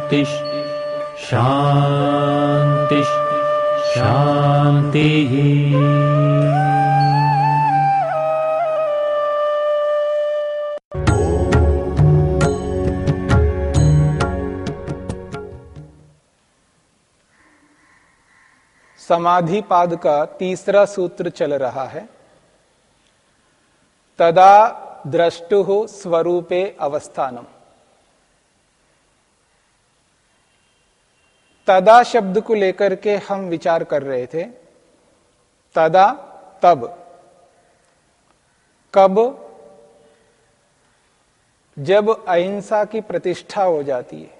शान्तिः शान्तिः शान्तिः समाधि पाद का तीसरा सूत्र चल रहा है। तदा द्रष्टु स्वरूपे अवस्थानम। तदा शब्द को लेकर के हम विचार कर रहे थे। तदा, तब। कब? जब अहिंसा की प्रतिष्ठा हो जाती है।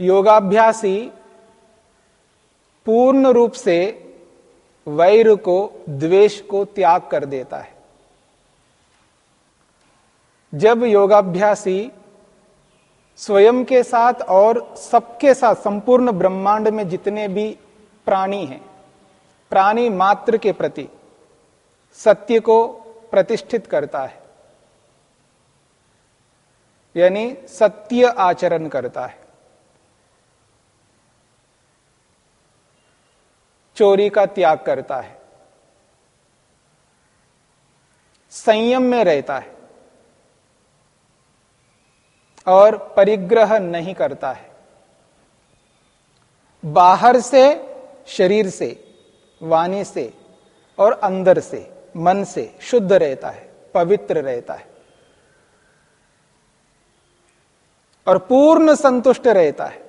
योगाभ्यासी पूर्ण रूप से वैर को, द्वेष को त्याग कर देता है। जब योगाभ्यासी स्वयं के साथ और सबके साथ, संपूर्ण ब्रह्मांड में जितने भी प्राणी हैं, प्राणी मात्र के प्रति सत्य को प्रतिष्ठित करता है। यानी सत्य आचरण करता है। चोरी का त्याग करता है। संयम में रहता है। और परिग्रह नहीं करता है। बाहर से, शरीर से, वाणी से और अंदर से, मन से शुद्ध रहता है, पवित्र रहता है। और पूर्ण संतुष्ट रहता है।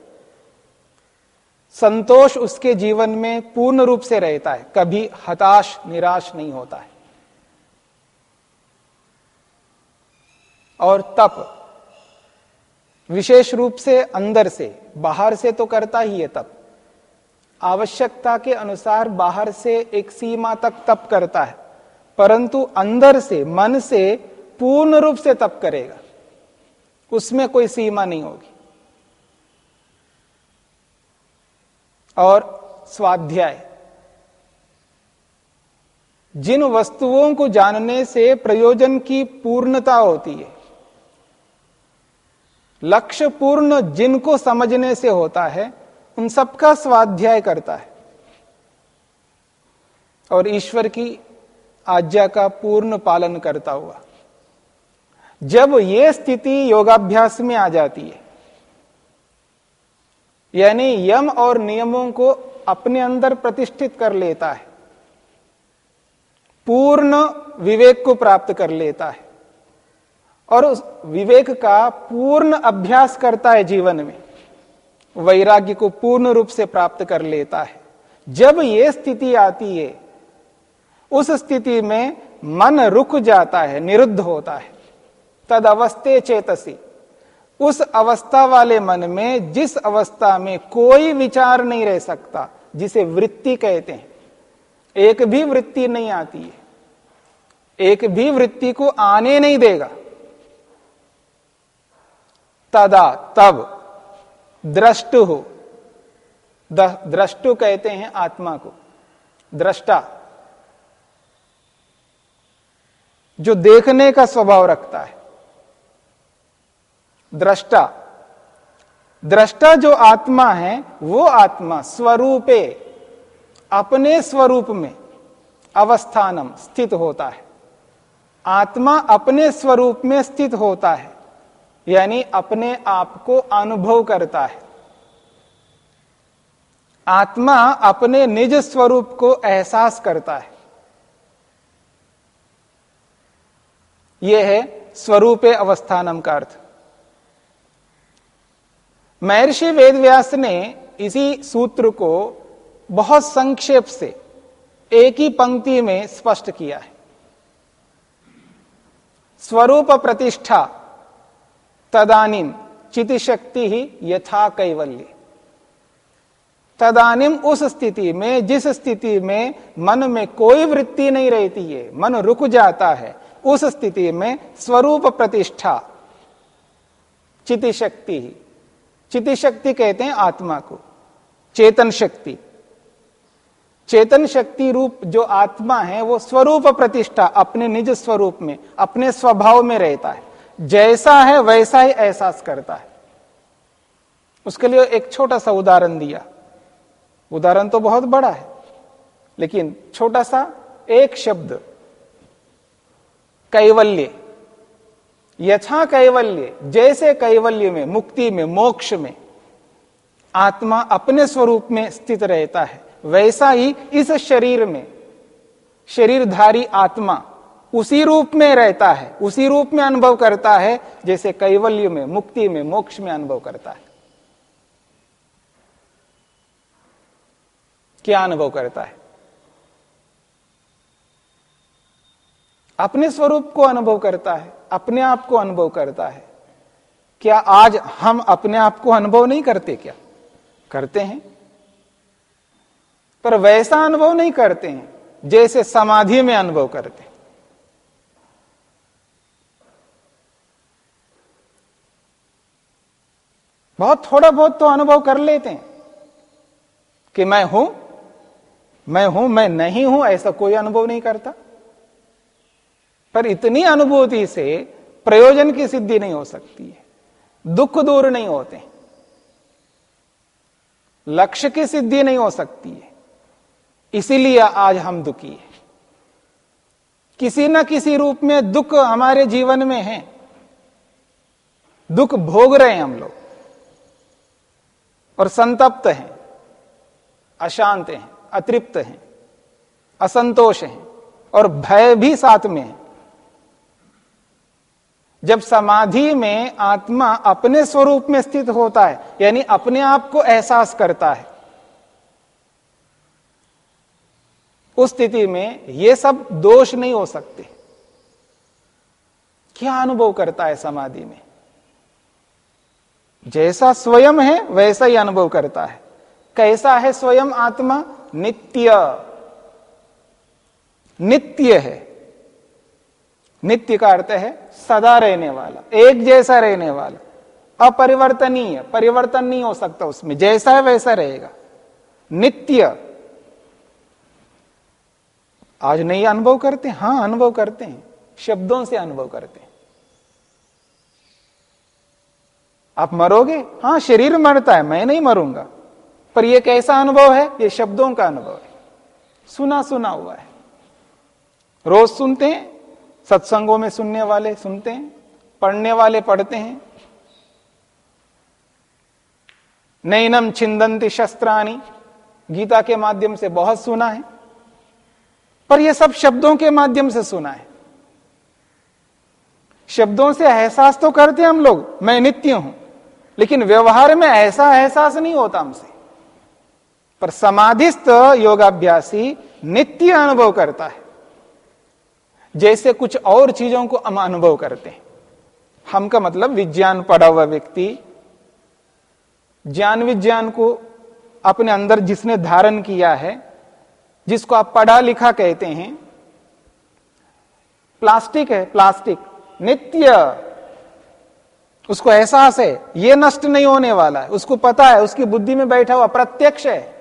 संतोष उसके जीवन में पूर्ण रूप से रहता है, कभी हताश, निराश नहीं होता है। और तप विशेष रूप से अंदर से, बाहर से तो करता ही है तप। आवश्यकता के अनुसार बाहर से एक सीमा तक तप करता है, परंतु अंदर से, मन से पूर्ण रूप से तप करेगा। उसमें कोई सीमा नहीं होगी। और स्वाध्याय। जिन वस्तुओं को जानने से प्रयोजन की पूर्णता होती है लक्ष्य पूर्ण जिनको समझने से होता है, उन सबका स्वाध्याय करता है। और ईश्वर की आज्ञा का पूर्ण पालन करता हुआ, जब यह स्थिति योगाभ्यास में आ जाती है, यानी यम और नियमों को अपने अंदर प्रतिष्ठित कर लेता है, पूर्ण विवेक को प्राप्त कर लेता है। और उस विवेक का पूर्ण अभ्यास करता है जीवन में। वैराग्य को पूर्ण रूप से प्राप्त कर लेता है। जब यह स्थिति आती है, उस स्थिति में मन रुक जाता है, निरुद्ध होता है। तद अवस्थे चेतसी। उस अवस्था वाले मन में, जिस अवस्था में कोई विचार नहीं रह सकता, जिसे वृत्ति कहते हैं, एक भी वृत्ति नहीं आती है। एक भी वृत्ति को आने नहीं देगा। तदा तब द्रष्टु हो। द्रष्टु कहते हैं आत्मा को। दृष्टा। जो देखने का स्वभाव रखता है। दृष्टा। दृष्टा जो आत्मा है, वो आत्मा स्वरूपे, अपने स्वरूप में अवस्थानम स्थित होता है। आत्मा अपने स्वरूप में स्थित होता है। यानी अपने आप को अनुभव करता है। आत्मा अपने निज स्वरूप को एहसास करता है। यह है स्वरूपे अवस्थानम का अर्थ। महर्षि वेदव्यास ने इसी सूत्र को बहुत संक्षेप से एक ही पंक्ति में स्पष्ट किया है। स्वरूप प्रतिष्ठा तदानिम चिति शक्ति ही यथा कैवल्य। तदानिम उस स्थिति में, जिस स्थिति में मन में कोई वृत्ति नहीं रहती है, मन रुक जाता है, उस स्थिति में स्वरूप प्रतिष्ठा चिति शक्ति ही चिति शक्ति कहते हैं आत्मा को, चेतन शक्ति। चेतन शक्ति रूप जो आत्मा है, वो स्वरूप प्रतिष्ठा अपने निज स्वरूप में, अपने स्वभाव में रहता है। जैसा है वैसा ही एहसास करता है। उसके लिए एक छोटा सा उदाहरण दिया। उदाहरण तो बहुत बड़ा है, लेकिन छोटा सा एक शब्द, कैवल्य। यथा कैवल्य, जैसे कैवल्य में, मुक्ति में, मोक्ष में, आत्मा अपने स्वरूप में स्थित रहता है, वैसा ही इस शरीर में, शरीरधारी आत्मा उसी रूप में रहता है, उसी रूप में अनुभव करता है, जैसे कैवल्य में, मुक्ति में, मोक्ष में अनुभव करता है। क्या अनुभव करता है? अपने स्वरूप को अनुभव करता है, अपने आप को अनुभव करता है। क्या आज हम अपने आप को अनुभव नहीं करते क्या? करते हैं। पर वैसा अनुभव नहीं करते हैं, जैसे समाधि में अनुभव करते हैं। बहुत थोड़ा बहुत तो अनुभव कर लेते हैं कि मैं हूँ मैं हूँ, मैं नहीं हूँ, ऐसा कोई अनुभव नहीं करता। पर इतनी अनुभूति से प्रयोजन की सिद्धि नहीं हो सकती है, दुख दूर नहीं होते, लक्ष्य की सिद्धि नहीं हो सकती है, इसीलिए आज हम दुखी हैं। किसी न किसी रूप में दुख हमारे जीवन में है, दुख भोग रहे हैं हम लोग। और संतप्त हैं, अशांत हैं, अतृप्त हैं, असंतोष हैं और भय भी साथ में है। जब समाधि में आत्मा अपने स्वरूप में स्थित होता है, यानी अपने आप को एहसास करता है, उस स्थिति में ये सब दोष नहीं हो सकते। क्या अनुभव करता है समाधि में? जैसा स्वयं है, वैसा ही अनुभव करता है। कैसा है स्वयं आत्मा? नित्य। नित्य है। नित्य का अर्थ है सदा रहने वाला, एक जैसा रहने वाला। अपरिवर्तनीय, परिवर्तन नहीं हो सकता उसमें, जैसा है वैसा रहेगा। नित्य। आज नहीं अनुभव करते हाँ, अनुभव करते हैं। शब्दों से अनुभव करते हैं। आप मरोगे? हाँ, शरीर मरता है, मैं नहीं मरूँगा। पर यह कैसा अनुभव है? यह शब्दों का अनुभव है। सुना सुना हुआ है। रोज सुनते हैं, सत्संगों में सुनने वाले सुनते हैं, पढ़ने वाले पढ़ते हैं। नैनम छिंदंती शस्त्राणी, गीता के माध्यम से बहुत सुना है। पर यह सब शब्दों के माध्यम से सुना है। शब्दों से एहसास तो करते हैं हम लोग, मैं नित्य हूँ। लेकिन व्यवहार में ऐसा एहसास नहीं होता हमसे। पर समाधिस्थ योगाभ्यासी नित्य अनुभव करता है। जैसे कुछ और चीज़ों को हम अनुभव करते हैं। हम का मतलब विज्ञान पढ़ा हुआ व्यक्ति, ज्ञान विज्ञान को अपने अंदर जिसने धारण किया है, जिसको आप पढ़ा लिखा कहते हैं, प्लास्टिक है, प्लास्टिक, नित्य उसको एहसास है, ये नष्ट नहीं होने वाला है। उसको पता है, उसकी बुद्धि में बैठा हुआ प्रत्यक्ष है।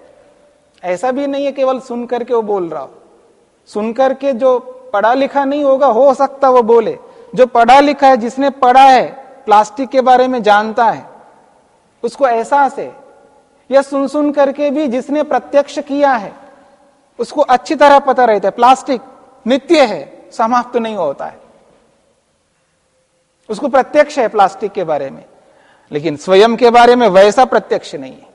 ऐसा भी नहीं है केवल सुन करके वो बोल रहा हो। सुन करके जो पढ़ा लिखा नहीं होगा, हो सकता वो बोले। जो पढ़ा लिखा है, जिसने पढ़ा है, प्लास्टिक के बारे में जानता है, उसको एहसास है। या सुन सुन करके भी जिसने प्रत्यक्ष किया है, उसको अच्छी तरह पता रहता है, प्लास्टिक नित्य है, समाप्त नहीं होता है। उसको प्रत्यक्ष है प्लास्टिक के बारे में। लेकिन स्वयं के बारे में वैसा प्रत्यक्ष नहीं है।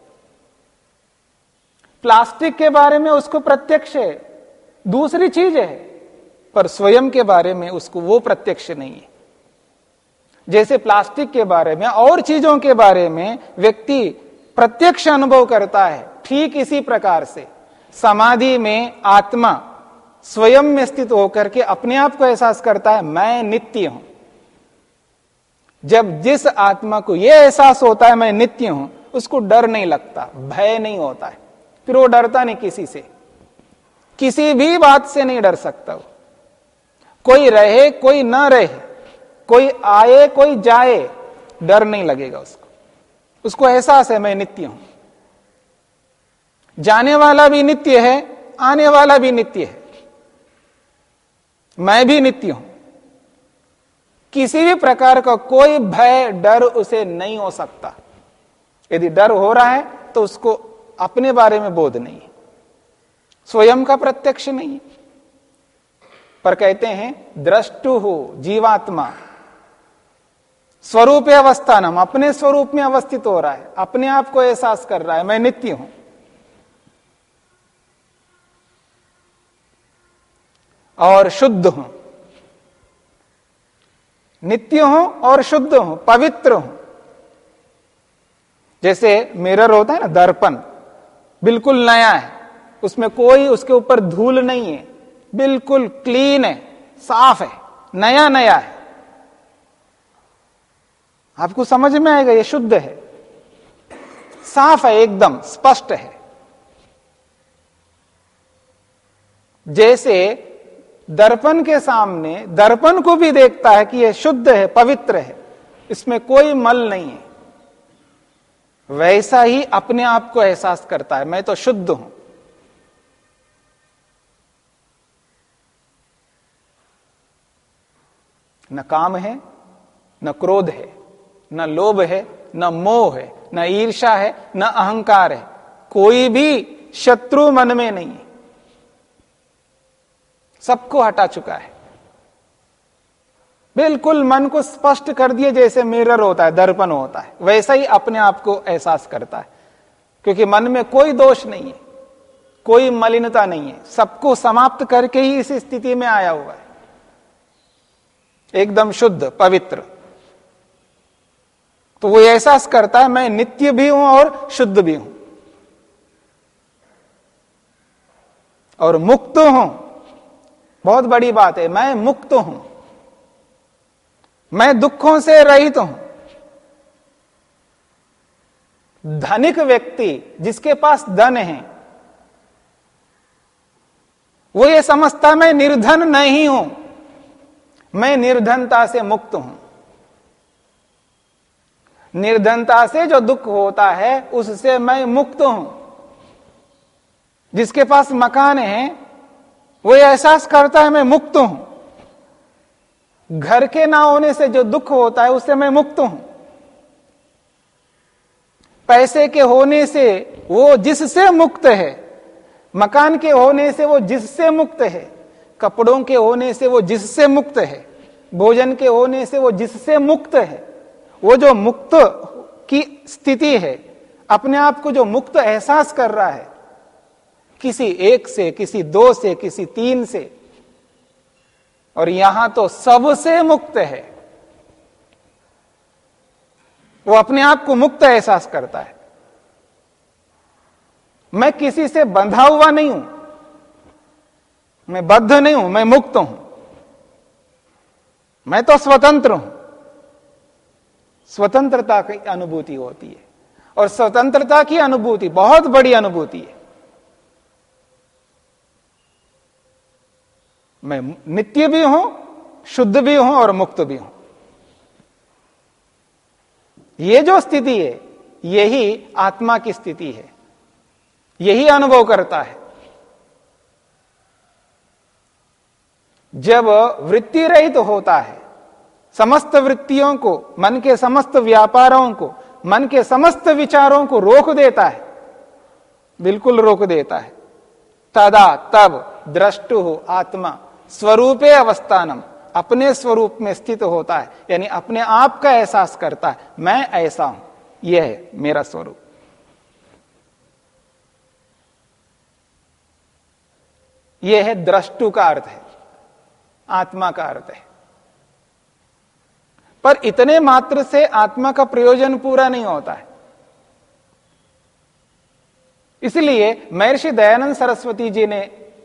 प्लास्टिक के बारे में उसको प्रत्यक्ष है, दूसरी चीज़ है, पर स्वयं के बारे में उसको वो प्रत्यक्ष नहीं है। जैसे प्लास्टिक के बारे में और चीज़ों के बारे में व्यक्ति प्रत्यक्ष अनुभव करता है, ठीक इसी प्रकार से। समाधि में आत्मा स्वयं में स्थित होकर के अपने आप को एहसास करता है, मैं नित्य हूँ। जब जिस आत्मा को यह एहसास होता है मैं नित्य हूँ, उसको डर नहीं लगता, भय नहीं होता है। फिर वो डरता नहीं किसी से। किसी भी बात से नहीं डर सकता वो। कोई रहे, कोई ना रहे, कोई आए, कोई जाए, डर नहीं लगेगा उसको। उसको एहसास है, मैं नित्य हूँ। जाने वाला भी नित्य है, आने वाला भी नित्य है। मैं भी नित्य हूँ। किसी भी प्रकार का कोई भय, डर उसे नहीं हो सकता। यदि डर हो रहा है तो उसको अपने बारे में बोध नहीं। स्वयं का प्रत्यक्ष नहीं। पर कहते हैं दृष्टु हो जीवात्मा। स्वरूप अवस्थान हम अपने स्वरूप में अवस्थित हो रहा है। अपने आप को एहसास कर रहा है, मैं नित्य हूँ। और शुद्ध हूँ। नित्य हो और शुद्ध हो, पवित्र हो। जैसे मिरर होता है ना, दर्पण, बिल्कुल नया है। उसमें कोई उसके ऊपर धूल नहीं है। बिल्कुल क्लीन है, साफ़ है नया नया है। आपको समझ में आएगा, ये शुद्ध है। साफ़ है एकदम, स्पष्ट है। जैसे दर्पण के सामने, दर्पण को भी देखता है कि यह शुद्ध है, पवित्र है। इसमें कोई मल नहीं है। वैसा ही अपने आप को एहसास करता है, मैं तो शुद्ध हूँ। न काम है, न क्रोध है, न लोभ है, न मोह है, न ईर्षा है, न अहंकार है। कोई भी शत्रु मन में नहीं है। सबको हटा चुका है। बिल्कुल मन को स्पष्ट कर दिए जैसे मिरर होता है, दर्पण होता है। वैसा ही अपने आप को एहसास करता है। क्योंकि मन में कोई दोष नहीं है, कोई मलिनता नहीं है। सबको समाप्त करके ही इस स्थिति में आया हुआ है। एकदम शुद्ध, पवित्र। तो वो एहसास करता है, मैं नित्य भी हूँ और शुद्ध भी हूँ। और मुक्त हूँ। बहुत बड़ी बात है, मैं मुक्त हूँ। मैं दुखों से रहित हूँ। धनिक व्यक्ति जिसके पास धन है, वो ये समझता मैं निर्धन नहीं हूँ, मैं निर्धनता से मुक्त हूँ। निर्धनता से जो दुख होता है, उससे मैं मुक्त हूँ। जिसके पास मकान है वो एहसास करता है, मैं मुक्त हूँ। घर के ना होने से जो दुख होता है, उससे मैं मुक्त हूँ। पैसे के होने से वो जिससे मुक्त है, मकान के होने से वो जिससे मुक्त है, कपड़ों के होने से वो जिससे मुक्त है, भोजन के होने से वो जिससे मुक्त है, वो जो मुक्त की स्थिति है, अपने आप को जो मुक्त एहसास कर रहा है किसी एक से, किसी दो से, किसी तीन से। और यहाँ तो सबसे मुक्त है। वो अपने आप को मुक्त एहसास करता है। मैं किसी से बंधा हुआ नहीं हूँ। मैं बद्ध नहीं हूँ, मैं मुक्त हूँ। मैं तो स्वतंत्र हूँ। स्वतंत्रता की अनुभूति होती है। और स्वतंत्रता की अनुभूति, बहुत बड़ी अनुभूति है। मैं नित्य भी हूँ, शुद्ध भी हूँ और मुक्त भी हूँ। ये जो स्थिति है, यही आत्मा की स्थिति है। यही अनुभव करता है। जब वृत्ति रहित तो होता है, समस्त वृत्तियों को, मन के समस्त व्यापारों को, मन के समस्त विचारों को रोक देता है, बिल्कुल रोक देता है। तदा तब द्रष्टु हो आत्मा। स्वरूपे अवस्थानम, अपने स्वरूप में स्थित होता है, यानी अपने आप का एहसास करता है, मैं ऐसा हूँ, यह है मेरा स्वरूप। यह है दृष्टु का अर्थ है, आत्मा का अर्थ है। पर इतने मात्र से आत्मा का प्रयोजन पूरा नहीं होता है। इसलिए महर्षि दयानंद सरस्वती जी ने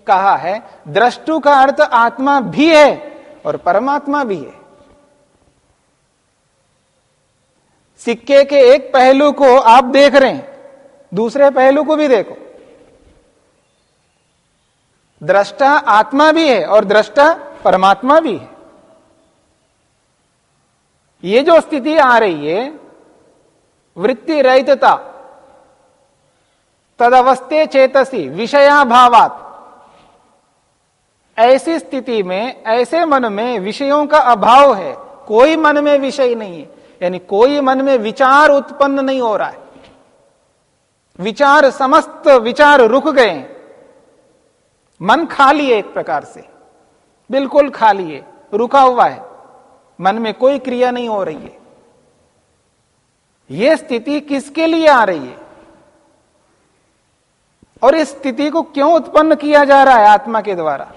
कहा है, दृष्टु का अर्थ आत्मा भी है और परमात्मा भी है। सिक्के के एक पहलू को आप देख रहे हैं, दूसरे पहलू को भी देखो। दृष्टा आत्मा भी है और दृष्टा परमात्मा भी है। ये जो स्थिति आ रही है, वृत्ति रहितता, तदवस्थे चेतसी, विषयाभावात ऐसी स्थिति में, ऐसे मन में विषयों का अभाव है। कोई मन में विषय नहीं है। यानी कोई मन में विचार उत्पन्न नहीं हो रहा है। विचार, समस्त विचार रुक गए मन खाली है एक प्रकार से। बिल्कुल खाली है। रुका हुआ है। मन में कोई क्रिया नहीं हो रही है। यह स्थिति किसके लिए आ रही है? और इस स्थिति को क्यों उत्पन्न किया जा रहा है आत्मा के द्वारा?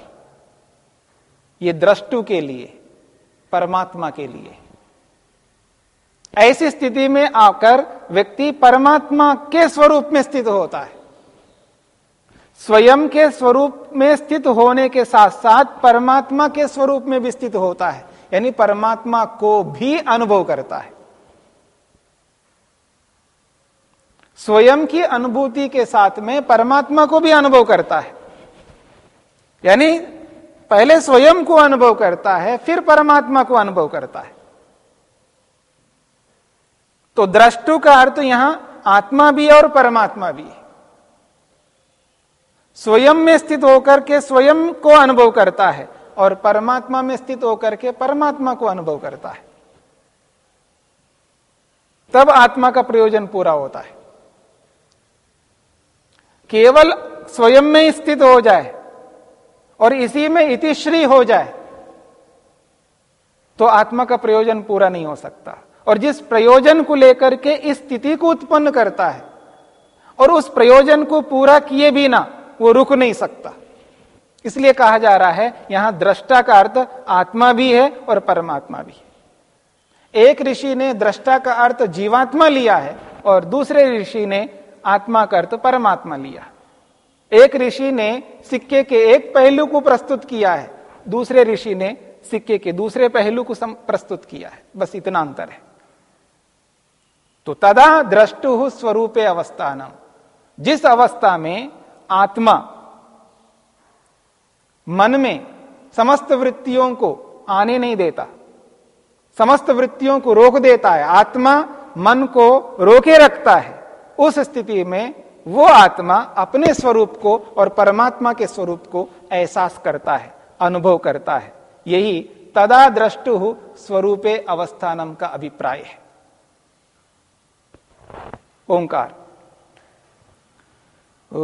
ये दृष्टु के लिए, परमात्मा के लिए। ऐसी स्थिति में आकर व्यक्ति परमात्मा के स्वरूप में स्थित होता है। स्वयं के स्वरूप में स्थित होने के साथ साथ परमात्मा के स्वरूप में भी स्थित होता है। यानी परमात्मा को भी अनुभव करता है। स्वयं की अनुभूति के साथ में परमात्मा को भी अनुभव करता है। यानी पहले स्वयं को अनुभव करता है, फिर परमात्मा को अनुभव करता है। तो दृष्टु का अर्थ यहाँ आत्मा भी और परमात्मा भी स्वयं में स्थित होकर के स्वयं को अनुभव करता है और परमात्मा में स्थित होकर के परमात्मा को अनुभव करता है। तब आत्मा का प्रयोजन पूरा होता है। केवल स्वयं में स्थित हो जाए और इसी में इतिश्री हो जाए तो आत्मा का प्रयोजन पूरा नहीं हो सकता। और जिस प्रयोजन को लेकर के इस स्थिति को उत्पन्न करता है, और उस प्रयोजन को पूरा किए बिना वो रुक नहीं सकता। इसलिए कहा जा रहा है, यहाँ दृष्टा का अर्थ आत्मा भी है और परमात्मा भी है। एक ऋषि ने दृष्टा का अर्थ जीवात्मा लिया है, और दूसरे ऋषि ने आत्मा का अर्थ परमात्मा लिया एक ऋषि ने सिक्के के एक पहलू को प्रस्तुत किया है, दूसरे ऋषि ने सिक्के के दूसरे पहलू को प्रस्तुत किया है। बस इतना अंतर है। तो तदा द्रष्टु स्वरूपे अवस्थानम जिस अवस्था में आत्मा मन में समस्त वृत्तियों को आने नहीं देता, समस्त वृत्तियों को रोक देता है, आत्मा मन को रोके रखता है, उस स्थिति में वो आत्मा अपने स्वरूप को और परमात्मा के स्वरूप को एहसास करता है, अनुभव करता है। यही तदा द्रष्टु स्वरूपे अवस्थानम का अभिप्राय है। ओंकार। ओ